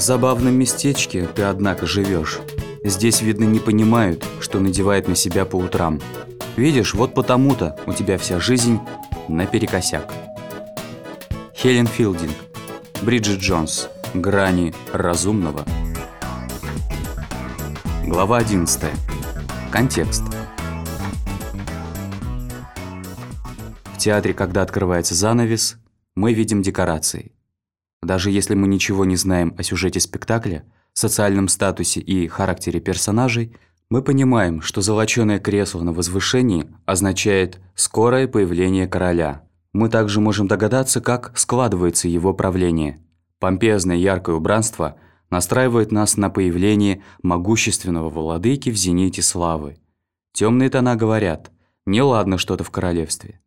В забавном местечке ты, однако, живешь. Здесь, видно, не понимают, что надевает на себя по утрам. Видишь, вот потому-то у тебя вся жизнь наперекосяк. Хелен Филдинг, Бриджит Джонс, Грани разумного. Глава 11. Контекст. В театре, когда открывается занавес, мы видим декорации. Даже если мы ничего не знаем о сюжете спектакля, социальном статусе и характере персонажей, мы понимаем, что золочёное кресло на возвышении означает скорое появление короля. Мы также можем догадаться, как складывается его правление. Помпезное яркое убранство настраивает нас на появление могущественного владыки в зените славы. Темные тона говорят «неладно что-то в королевстве».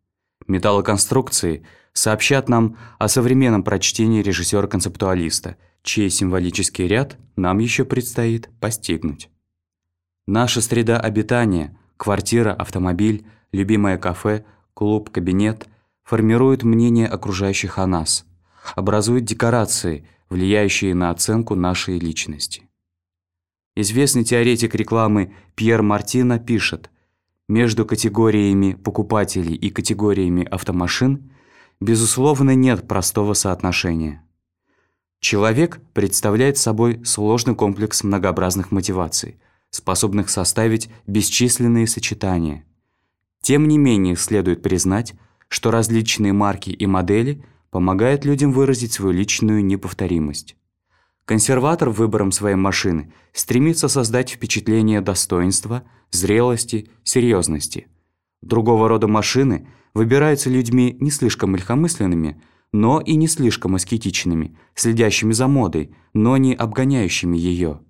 Металлоконструкции сообщат нам о современном прочтении режиссера-концептуалиста, чей символический ряд нам еще предстоит постигнуть. Наша среда обитания – квартира, автомобиль, любимое кафе, клуб, кабинет – формируют мнение окружающих о нас, образуют декорации, влияющие на оценку нашей личности. Известный теоретик рекламы Пьер Мартино пишет, между категориями покупателей и категориями автомашин, безусловно, нет простого соотношения. Человек представляет собой сложный комплекс многообразных мотиваций, способных составить бесчисленные сочетания. Тем не менее, следует признать, что различные марки и модели помогают людям выразить свою личную неповторимость. Консерватор выбором своей машины стремится создать впечатление достоинства, зрелости, серьезности. Другого рода машины выбираются людьми не слишком легкомысленными, но и не слишком аскетичными, следящими за модой, но не обгоняющими ее.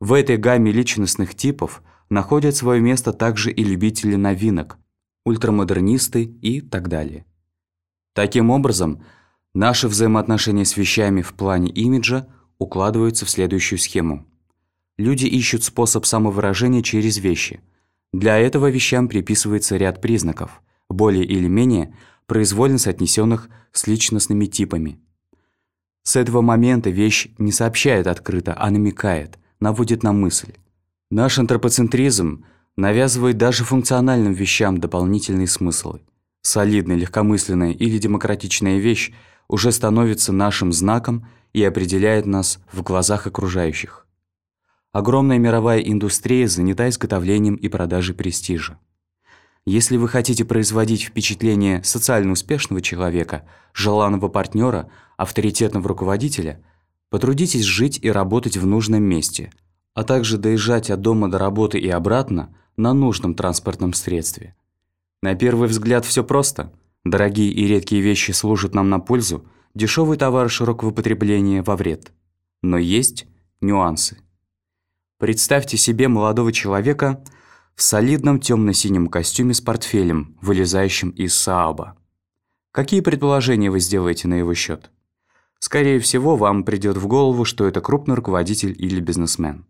В этой гамме личностных типов находят свое место также и любители новинок, ультрамодернисты и так далее. Таким образом, наши взаимоотношения с вещами в плане имиджа – укладываются в следующую схему. Люди ищут способ самовыражения через вещи. Для этого вещам приписывается ряд признаков, более или менее произвольно соотнесенных с личностными типами. С этого момента вещь не сообщает открыто, а намекает, наводит на мысль. Наш антропоцентризм навязывает даже функциональным вещам дополнительные смыслы. Солидная, легкомысленная или демократичная вещь уже становится нашим знаком и определяет нас в глазах окружающих. Огромная мировая индустрия занята изготовлением и продажей престижа. Если вы хотите производить впечатление социально успешного человека, желанного партнера, авторитетного руководителя, потрудитесь жить и работать в нужном месте, а также доезжать от дома до работы и обратно на нужном транспортном средстве. На первый взгляд все просто. Дорогие и редкие вещи служат нам на пользу – дешевый товар широкого потребления во вред. Но есть нюансы. Представьте себе молодого человека в солидном темно-синем костюме с портфелем, вылезающим из Сааба. Какие предположения вы сделаете на его счет? Скорее всего, вам придет в голову, что это крупный руководитель или бизнесмен.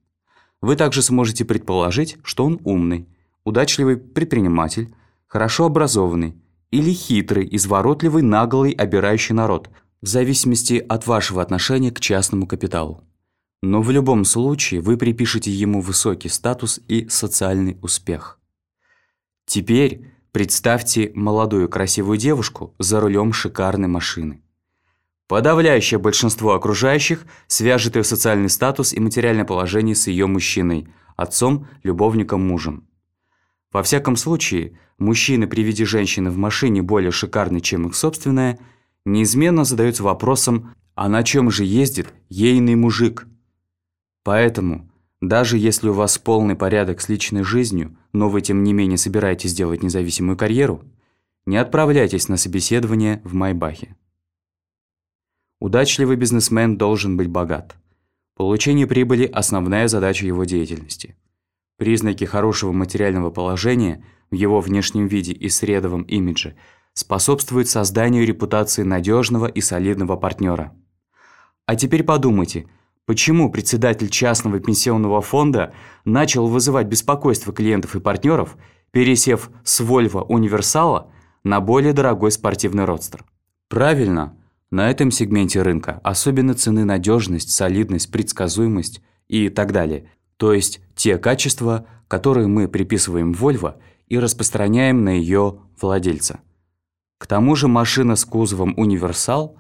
Вы также сможете предположить, что он умный, удачливый предприниматель, хорошо образованный или хитрый, изворотливый, наглый, обирающий народ – в зависимости от вашего отношения к частному капиталу. Но в любом случае вы припишете ему высокий статус и социальный успех. Теперь представьте молодую красивую девушку за рулем шикарной машины. Подавляющее большинство окружающих свяжет ее социальный статус и материальное положение с ее мужчиной, отцом, любовником, мужем. Во всяком случае, мужчины при виде женщины в машине более шикарной, чем их собственная – неизменно задаются вопросом, а на чем же ездит ейный мужик? Поэтому, даже если у вас полный порядок с личной жизнью, но вы тем не менее собираетесь сделать независимую карьеру, не отправляйтесь на собеседование в Майбахе. Удачливый бизнесмен должен быть богат. Получение прибыли – основная задача его деятельности. Признаки хорошего материального положения в его внешнем виде и средовом имидже – способствует созданию репутации надежного и солидного партнера. А теперь подумайте, почему председатель частного пенсионного фонда начал вызывать беспокойство клиентов и партнеров, пересев с Volvo Универсала на более дорогой спортивный родстер? Правильно, На этом сегменте рынка особенно цены надежность, солидность, предсказуемость и так далее. То есть те качества, которые мы приписываем Volvo и распространяем на ее владельца. К тому же машина с кузовом «Универсал»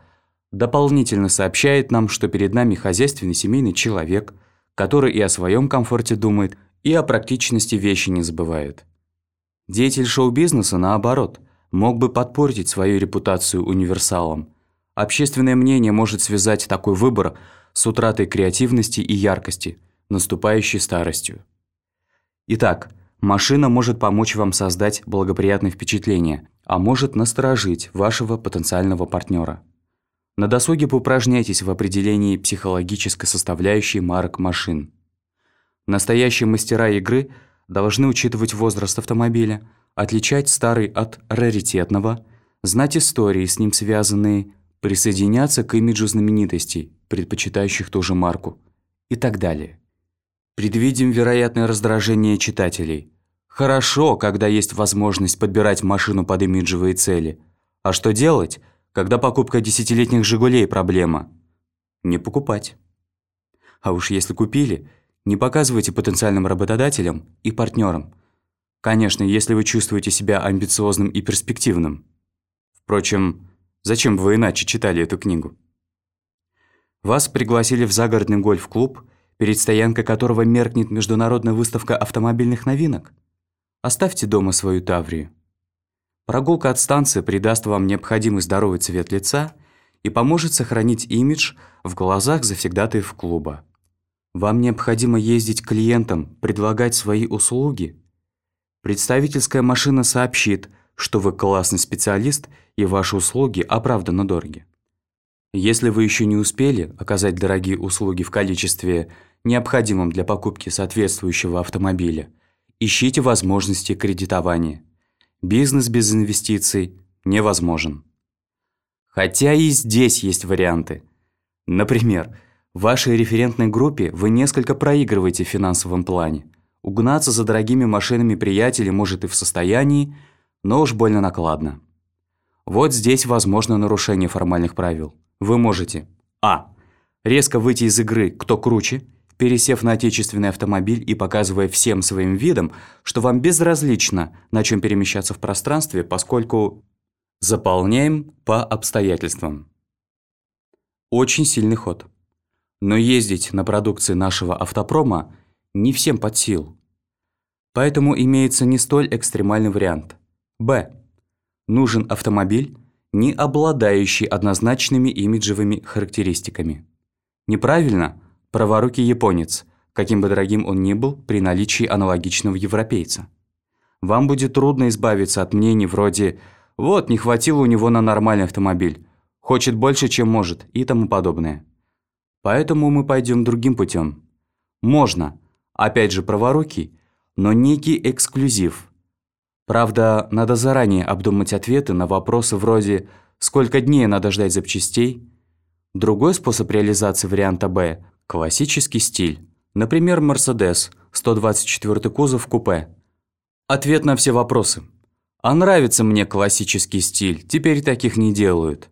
дополнительно сообщает нам, что перед нами хозяйственный семейный человек, который и о своем комфорте думает, и о практичности вещи не забывает. Деятель шоу-бизнеса, наоборот, мог бы подпортить свою репутацию универсалом. Общественное мнение может связать такой выбор с утратой креативности и яркости, наступающей старостью. Итак, машина может помочь вам создать благоприятное впечатление, а может насторожить вашего потенциального партнера. На досуге поупражняйтесь в определении психологической составляющей марок машин. Настоящие мастера игры должны учитывать возраст автомобиля, отличать старый от раритетного, знать истории с ним связанные, присоединяться к имиджу знаменитостей, предпочитающих ту же марку и так далее. Предвидим вероятное раздражение читателей. Хорошо, когда есть возможность подбирать машину под имиджевые цели. А что делать, когда покупка десятилетних «Жигулей» проблема? Не покупать. А уж если купили – не показывайте потенциальным работодателям и партнерам. Конечно, если вы чувствуете себя амбициозным и перспективным. Впрочем, зачем вы иначе читали эту книгу? Вас пригласили в загородный гольф-клуб, перед стоянкой которого меркнет международная выставка автомобильных новинок. Оставьте дома свою Таврию. Прогулка от станции придаст вам необходимый здоровый цвет лица и поможет сохранить имидж в глазах завсегдатаев клуба. Вам необходимо ездить к клиентам, предлагать свои услуги. Представительская машина сообщит, что вы классный специалист и ваши услуги оправданно дороги. Если вы еще не успели оказать дорогие услуги в количестве, необходимом для покупки соответствующего автомобиля, ищите возможности кредитования. Бизнес без инвестиций невозможен. Хотя и здесь есть варианты. Например, в вашей референтной группе вы несколько проигрываете в финансовом плане. Угнаться за дорогими машинами приятелей может и в состоянии, но уж больно накладно. Вот здесь возможно нарушение формальных правил. Вы можете А. Резко выйти из игры «Кто круче», пересев на отечественный автомобиль и показывая всем своим видом, что вам безразлично, на чем перемещаться в пространстве, поскольку заполняем по обстоятельствам. Очень сильный ход. Но ездить на продукции нашего автопрома не всем под сил. Поэтому имеется не столь экстремальный вариант. Б. Нужен автомобиль, не обладающий однозначными имиджевыми характеристиками. Неправильно – праворукий японец, каким бы дорогим он ни был при наличии аналогичного европейца. Вам будет трудно избавиться от мнений вроде «вот, не хватило у него на нормальный автомобиль», «хочет больше, чем может» и тому подобное. Поэтому мы пойдем другим путем. Можно, опять же праворукий, но некий эксклюзив. Правда, надо заранее обдумать ответы на вопросы вроде «Сколько дней надо ждать запчастей?». Другой способ реализации варианта «Б» – классический стиль. Например, Mercedes, 124 кузов купе. Ответ на все вопросы. А нравится мне классический стиль, теперь таких не делают.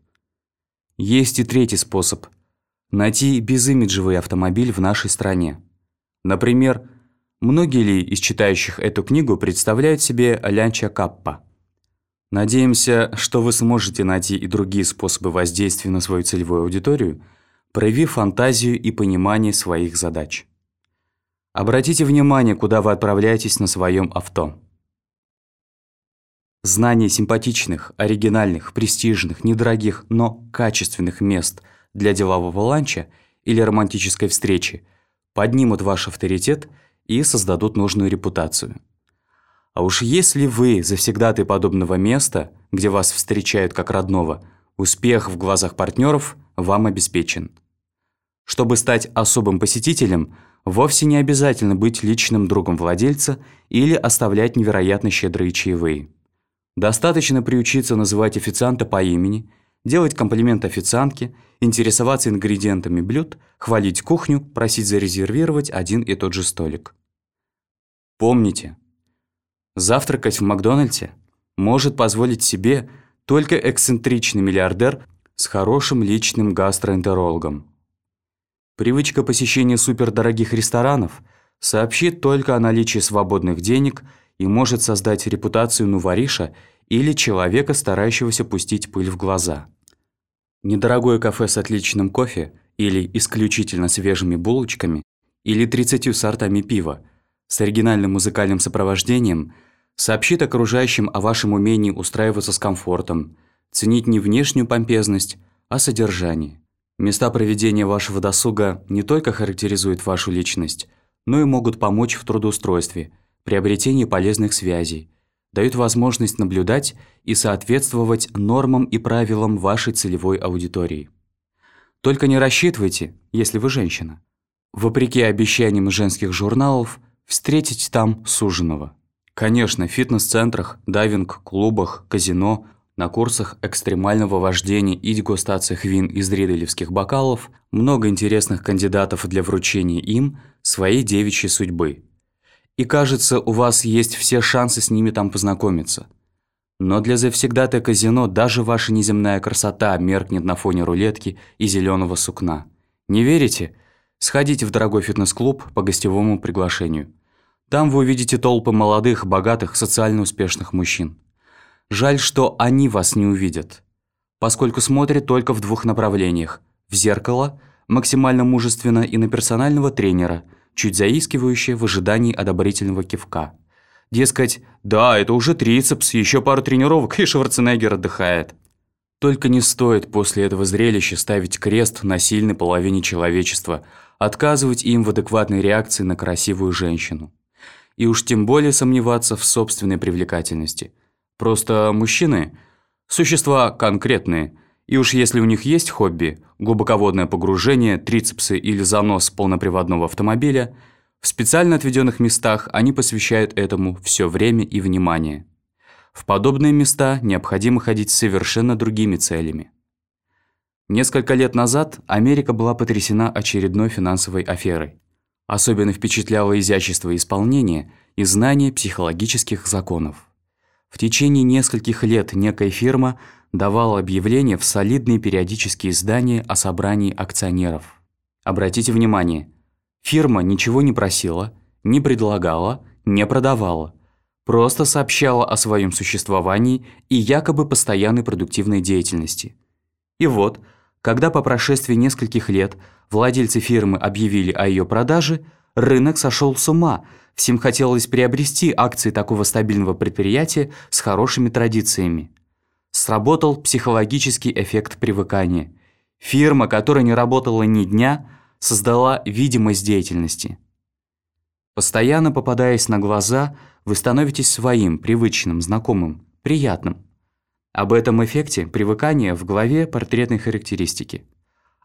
Есть и третий способ – найти безимиджевый автомобиль в нашей стране. Например, многие ли из читающих эту книгу представляют себе Лянча Каппа? Надеемся, что вы сможете найти и другие способы воздействия на свою целевую аудиторию, проявив фантазию и понимание своих задач. Обратите внимание, куда вы отправляетесь на своем авто. Знание симпатичных, оригинальных, престижных, недорогих, но качественных мест – для делового ланча или романтической встречи поднимут ваш авторитет и создадут нужную репутацию. А уж если вы завсегдаты подобного места, где вас встречают как родного, успех в глазах партнеров вам обеспечен. Чтобы стать особым посетителем, вовсе не обязательно быть личным другом владельца или оставлять невероятно щедрые чаевые. Достаточно приучиться называть официанта по имени – делать комплимент официантке, интересоваться ингредиентами блюд, хвалить кухню, просить зарезервировать один и тот же столик. Помните, завтракать в Макдональдсе может позволить себе только эксцентричный миллиардер с хорошим личным гастроэнтерологом. Привычка посещения супердорогих ресторанов сообщит только о наличии свободных денег и может создать репутацию нувариша или человека, старающегося пустить пыль в глаза. Недорогое кафе с отличным кофе или исключительно свежими булочками или 30 сортами пива с оригинальным музыкальным сопровождением сообщит окружающим о вашем умении устраиваться с комфортом, ценить не внешнюю помпезность, а содержание. Места проведения вашего досуга не только характеризуют вашу личность, но и могут помочь в трудоустройстве, приобретении полезных связей, дают возможность наблюдать и соответствовать нормам и правилам вашей целевой аудитории. Только не рассчитывайте, если вы женщина. Вопреки обещаниям женских журналов, встретить там суженого. Конечно, в фитнес-центрах, дайвинг-клубах, казино на курсах экстремального вождения и дегустациях вин из риделевских бокалов много интересных кандидатов для вручения им своей девичьей судьбы. И кажется, у вас есть все шансы с ними там познакомиться. Но для завсегдатая казино даже ваша неземная красота меркнет на фоне рулетки и зеленого сукна. Не верите? Сходите в дорогой фитнес-клуб по гостевому приглашению. Там вы увидите толпы молодых, богатых, социально успешных мужчин. Жаль, что они вас не увидят, поскольку смотрят только в двух направлениях – в зеркало, максимально мужественно и на персонального тренера, чуть заискивающее в ожидании одобрительного кивка. Дескать, да, это уже трицепс, еще пару тренировок, и Шварценеггер отдыхает. Только не стоит после этого зрелища ставить крест на сильной половине человечества, отказывать им в адекватной реакции на красивую женщину. И уж тем более сомневаться в собственной привлекательности – Просто мужчины – существа конкретные, и уж если у них есть хобби – глубоководное погружение, трицепсы или занос полноприводного автомобиля – в специально отведенных местах они посвящают этому все время и внимание. В подобные места необходимо ходить совершенно другими целями. Несколько лет назад Америка была потрясена очередной финансовой аферой. Особенно впечатляло изящество исполнения и знание психологических законов. В течение нескольких лет некая фирма давала объявления в солидные периодические издания о собрании акционеров. Обратите внимание, фирма ничего не просила, не предлагала, не продавала. Просто сообщала о своем существовании и якобы постоянной продуктивной деятельности. И вот, когда по прошествии нескольких лет владельцы фирмы объявили о ее продаже, рынок сошел с ума – Всем хотелось приобрести акции такого стабильного предприятия с хорошими традициями. Сработал психологический эффект привыкания. Фирма, которая не работала ни дня, создала видимость деятельности. Постоянно попадаясь на глаза, вы становитесь своим, привычным, знакомым, приятным. Об этом эффекте привыкания в главе портретной характеристики.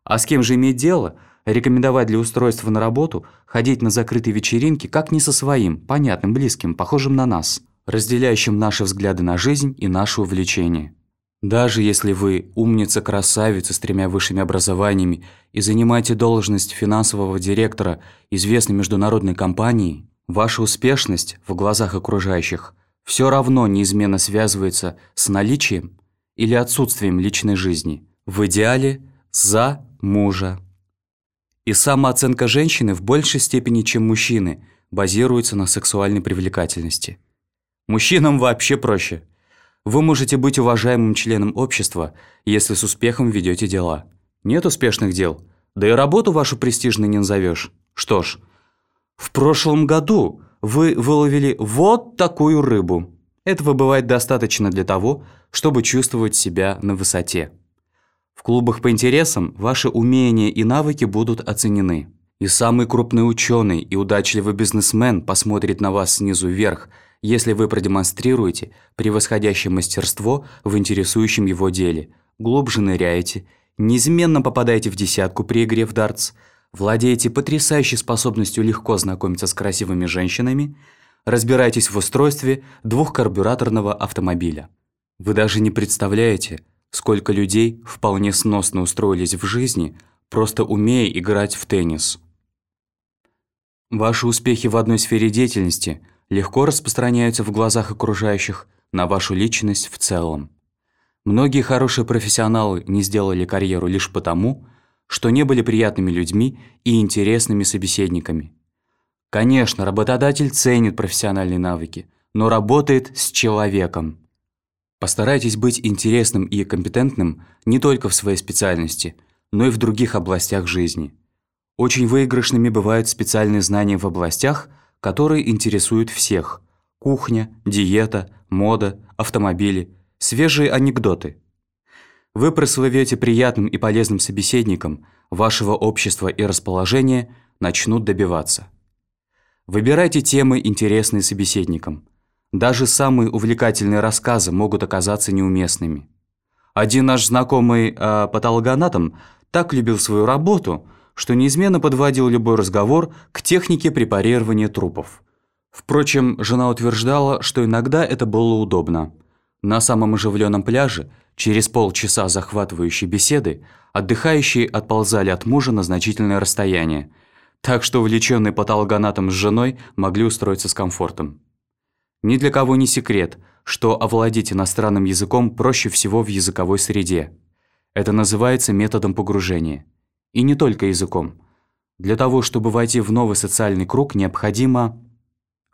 А с кем же иметь дело – Рекомендовать для устройства на работу ходить на закрытые вечеринки как не со своим, понятным, близким, похожим на нас, разделяющим наши взгляды на жизнь и наши увлечения. Даже если вы умница-красавица с тремя высшими образованиями и занимаете должность финансового директора известной международной компании, ваша успешность в глазах окружающих все равно неизменно связывается с наличием или отсутствием личной жизни, в идеале за мужа. И самооценка женщины в большей степени, чем мужчины, базируется на сексуальной привлекательности. Мужчинам вообще проще. Вы можете быть уважаемым членом общества, если с успехом ведете дела. Нет успешных дел, да и работу вашу престижной не назовешь. Что ж, в прошлом году вы выловили вот такую рыбу. Этого бывает достаточно для того, чтобы чувствовать себя на высоте. В клубах по интересам ваши умения и навыки будут оценены. И самый крупный ученый и удачливый бизнесмен посмотрит на вас снизу вверх, если вы продемонстрируете превосходящее мастерство в интересующем его деле, глубже ныряете, неизменно попадаете в десятку при игре в дартс, владеете потрясающей способностью легко знакомиться с красивыми женщинами, разбираетесь в устройстве двухкарбюраторного автомобиля. Вы даже не представляете, Сколько людей вполне сносно устроились в жизни, просто умея играть в теннис. Ваши успехи в одной сфере деятельности легко распространяются в глазах окружающих на вашу личность в целом. Многие хорошие профессионалы не сделали карьеру лишь потому, что не были приятными людьми и интересными собеседниками. Конечно, работодатель ценит профессиональные навыки, но работает с человеком. Постарайтесь быть интересным и компетентным не только в своей специальности, но и в других областях жизни. Очень выигрышными бывают специальные знания в областях, которые интересуют всех – кухня, диета, мода, автомобили, свежие анекдоты. Вы прослывете приятным и полезным собеседником, вашего общества и расположения начнут добиваться. Выбирайте темы, интересные собеседникам. Даже самые увлекательные рассказы могут оказаться неуместными. Один наш знакомый э, патологоанатом так любил свою работу, что неизменно подводил любой разговор к технике препарирования трупов. Впрочем, жена утверждала, что иногда это было удобно. На самом оживленном пляже, через полчаса захватывающей беседы, отдыхающие отползали от мужа на значительное расстояние – так что увлеченные патологоанатом с женой могли устроиться с комфортом. Ни для кого не секрет, что овладеть иностранным языком проще всего в языковой среде. Это называется методом погружения. И не только языком. Для того, чтобы войти в новый социальный круг, необходимо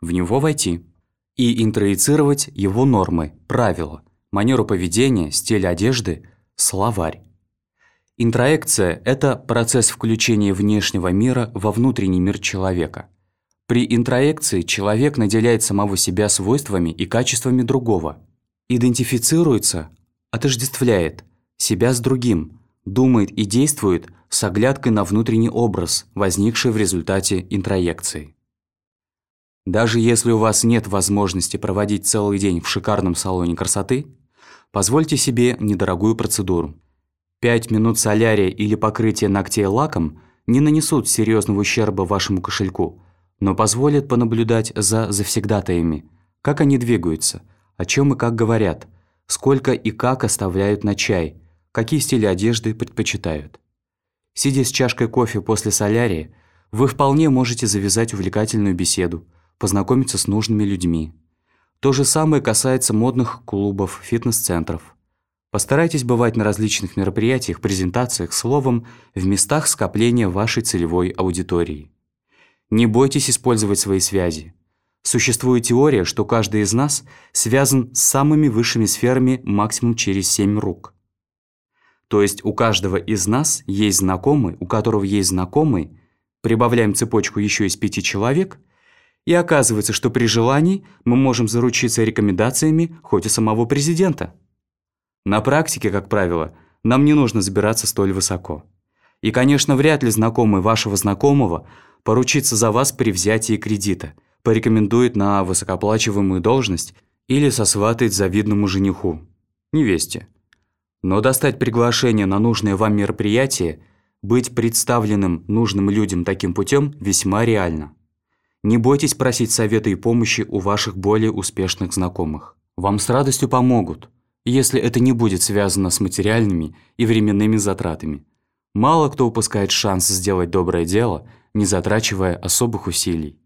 в него войти и интроицировать его нормы, правила, манеру поведения, стиль одежды, словарь. Интроекция – это процесс включения внешнего мира во внутренний мир человека. При интроекции человек наделяет самого себя свойствами и качествами другого, идентифицируется, отождествляет себя с другим, думает и действует с оглядкой на внутренний образ, возникший в результате интроекции. Даже если у вас нет возможности проводить целый день в шикарном салоне красоты, позвольте себе недорогую процедуру – Пять минут солярия или покрытия ногтей лаком не нанесут серьезного ущерба вашему кошельку, но позволят понаблюдать за завсегдатаями, как они двигаются, о чем и как говорят, сколько и как оставляют на чай, какие стили одежды предпочитают. Сидя с чашкой кофе после солярия, вы вполне можете завязать увлекательную беседу, познакомиться с нужными людьми. То же самое касается модных клубов, фитнес-центров – Постарайтесь бывать на различных мероприятиях, презентациях, словом, в местах скопления вашей целевой аудитории. Не бойтесь использовать свои связи. Существует теория, что каждый из нас связан с самыми высшими сферами максимум через семь рук. То есть у каждого из нас есть знакомый, у которого есть знакомый, прибавляем цепочку еще из пяти человек, и оказывается, что при желании мы можем заручиться рекомендациями хоть и самого президента. На практике, как правило, нам не нужно забираться столь высоко. И, конечно, вряд ли знакомый вашего знакомого поручится за вас при взятии кредита, порекомендует на высокооплачиваемую должность или сосватает завидному жениху, невесте. Но достать приглашение на нужное вам мероприятие, быть представленным нужным людям таким путем весьма реально. Не бойтесь просить совета и помощи у ваших более успешных знакомых. Вам с радостью помогут – если это не будет связано с материальными и временными затратами. Мало кто упускает шанс сделать доброе дело, не затрачивая особых усилий.